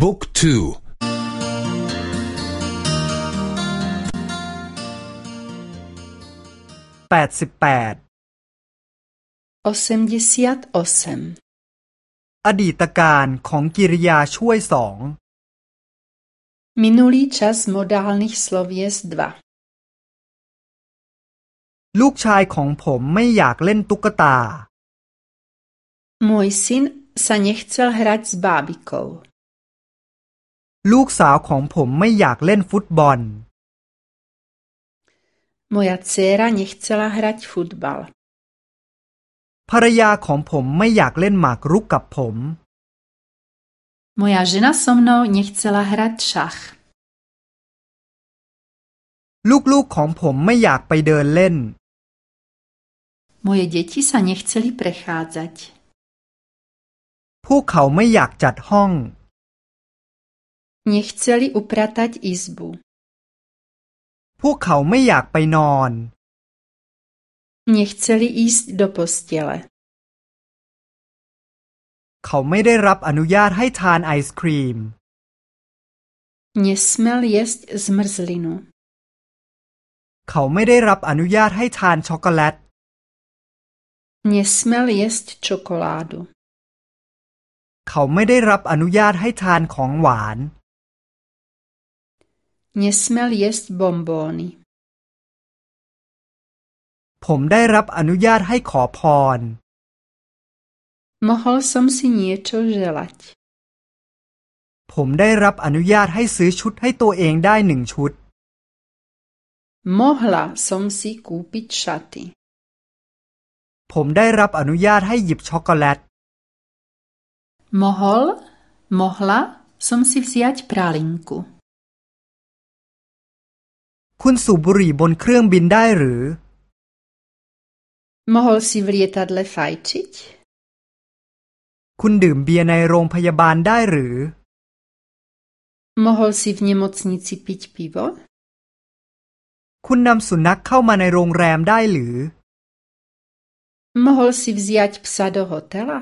บุ๊กทูแปดสิบแปดอดีตการของกิริยาช่วยสอง Minulý čas modálnych slovies 2ลูกชายของผมไม่อยากเล่นตุ๊กตา Môj syn sa nechcel hrať s bábikou. ลูกสาวของผมไม่อยากเล่นฟุตบอล Moja dcéra nechcela hrať futbal. ภรรยาของผมไม่อยากเล่นหมากรุกกับผม Moja žena so mnou nechcela hrať šach. ลูกๆของผมไม่อยากไปเดินเล่น Moje deti sa nechceli prechádzať. พวกเขาไม่อยากจัดห้อง Nechceli upratať izbu. พวกเขาไม่อยากไปนอน Nechceli ísť do postele. เขาไม่ได้รับอนุญาตให้ทานไอศครีม Nesmel jesť zmrzlinu. เขาไม่ได้รับอนุญาตให้ทานช็อกโกแลต Nesmel jesť čokoládu. เขาไม่ได้รับอนุญาตให้ทานของหวาน Nesmel jesť bombóny. ผมได้รับอนุญาตให้ขอพร Mohol som si niečo želať. ผมได้รับอนุญาตให้ซื้อชุดให้ตัวเองได้หนึ่งชุด Mohla som si kúpiť šaty. ผมได้รับอนุญาตให้หยิบช็อกโกแลต Mohol, mohla som si vziať pralinku. คุณสูบบุหรี่บนเครื่องบินได้หรือ Mohol si v lietadle fajčiť? คุณดื่มเบียร์ในโรงพยาบาลได้หรือ Mohol si v nemocnici piť pivo? คุณนำสุนัขเข้ามาในโรงแรมได้หรือ Mohol si vziať psa do hotela?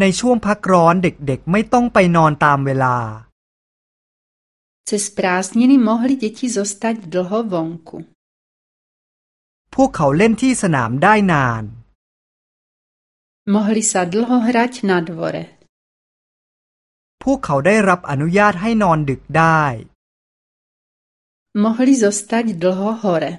ในช่วงพักร้อนเด็กๆไม่ต้องไปนอนตามเวลา Cez prázdniny mohli deti zostať dlho vonku. พวกเขาเล่นที่สนามได้นาน Mohli sa dlho hrať na dvore. พวกเขาได้รับอนุญาตให้นอนดึกได้ Mohli zostať dlho hore.